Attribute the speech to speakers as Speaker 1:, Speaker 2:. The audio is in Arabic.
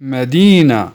Speaker 1: مدينة.